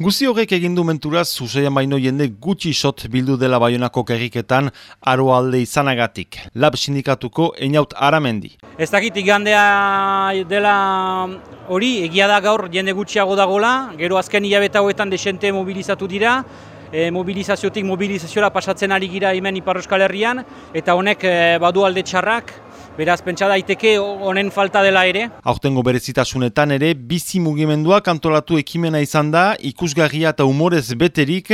Guzi horrek egindu menturaz, Zuzeian baino jende gutxi sot bildu dela baionako kerriketan aro alde izanagatik. Lab sindikatuko eniaut aramendi. Ez dakit igandea dela hori, egia da gaur jende gutxiago dagola, gero azken hilabeta hauetan desente mobilizatu dira, e, mobilizaziotik mobilizaziora pasatzen ari gira hemen Ipar Euskal Herrian, eta honek e, badu alde txarrak, Beraz, pentsa daiteke honen falta dela ere. Aurtengo berezitasunetan ere, bizi mugimendua kantolatu ekimena izan da, ikusgarria eta humorez beterik,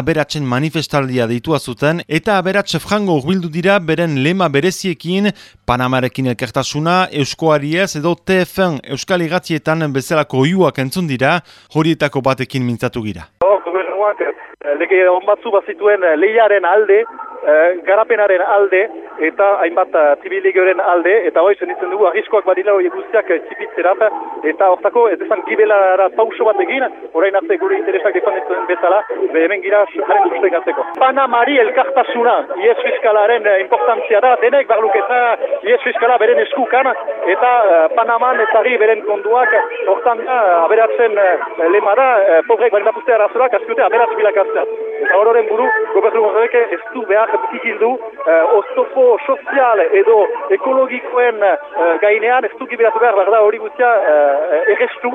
aberatzen manifestaldia deitua zuten, eta aberatze frango urbildu dira beren lema bereziekin, Panamarekin elkartasuna, Euskoariez edo TFN Euskal Igatzietan bezalako oiuak entzun dira, horietako batekin mintzatu gira. Gobernuak, eh, lege onbatzu bazituen eh, lehiaren alde, Eh, garapenaren alde eta hainbat zibiligoren eh, alde eta hoi zenitzen dugu arriskoak badila hori guztiak eh, zipitzerat eta hortako ez ezan gibelara pauso bat egin orain arte gure interesak defendetzen bezala be hemen gira jaren uste gatzeko. Panamari elkartasuna IES fiskalaren importantzia da denek barluketa IES fiskala beren eskukan eta Panaman eta beren konduak hortan aberatzen lema da pobrek bari batuzte arazorak azkute aberatz bilakaztea. Eta hororen buru gobernu horrek ez du behar zikindu uh, oztopo sozial edo ekologikoen uh, gainean ez duki behar behar hori guztia uh, errestu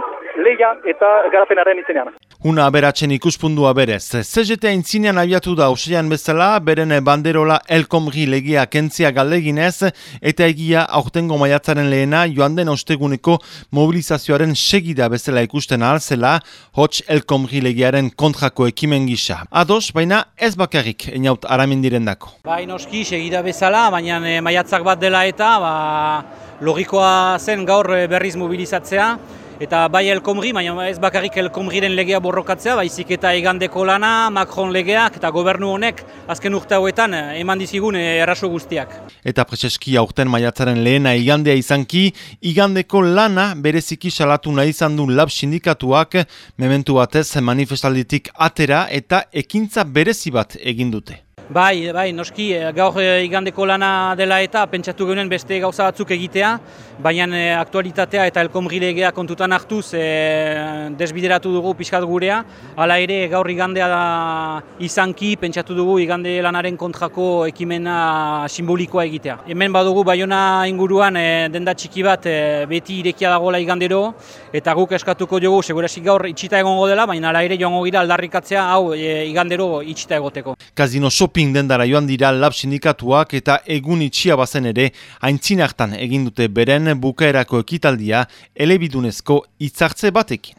leia eta garapenaren izenean. Una aberatzen ikuspundua berez. CGT aintzinean abiatu da osean bezala, beren banderola elkomri legia kentzia galdeginez, eta egia aurtengo maiatzaren lehena joan den osteguneko mobilizazioaren segida bezala ikusten alzela, hots elkomri legiaren kontrako ekimen gisa. Ados, baina ez bakarrik eniaut aramendiren dako. Bai noski, segida bezala, baina e, maiatzak bat dela eta ba, logikoa zen gaur eh, berriz mobilizatzea, Eta bai elkomri, baina ez bakarrik elkomriren legea borrokatzea, baizik eta egandeko lana, Macron legeak eta gobernu honek azken urte hauetan eh, eman dizigun eh, erraso guztiak. Eta preseski aurten maiatzaren lehena igandea izanki, igandeko lana bereziki salatu nahi izan du lab sindikatuak, mementu batez manifestalditik atera eta ekintza berezi bat egin dute. Bai, bai, noski, eh, gaur e, igandeko lana dela eta pentsatu genuen beste gauza batzuk egitea, baina e, aktualitatea eta elkomrilegea kontutan hartuz e, desbideratu dugu pixkat gurea. Hala ere, gaur igandea izanki, pentsatu dugu igande lanaren kontrako ekimena simbolikoa egitea. Hemen badugu baiona inguruan e, denda txiki bat beti irekia dagoela igandero, eta guk eskatuko dugu, segurasik gaur itxita egongo dela, baina hala ere joango gira aldarrikatzea hau e, igandero itxita egoteko. Kazino shopping shopping dendara joan dira lab sindikatuak eta egun itxia bazen ere haintzin hartan egin dute beren bukaerako ekitaldia elebidunezko hitzartze batekin.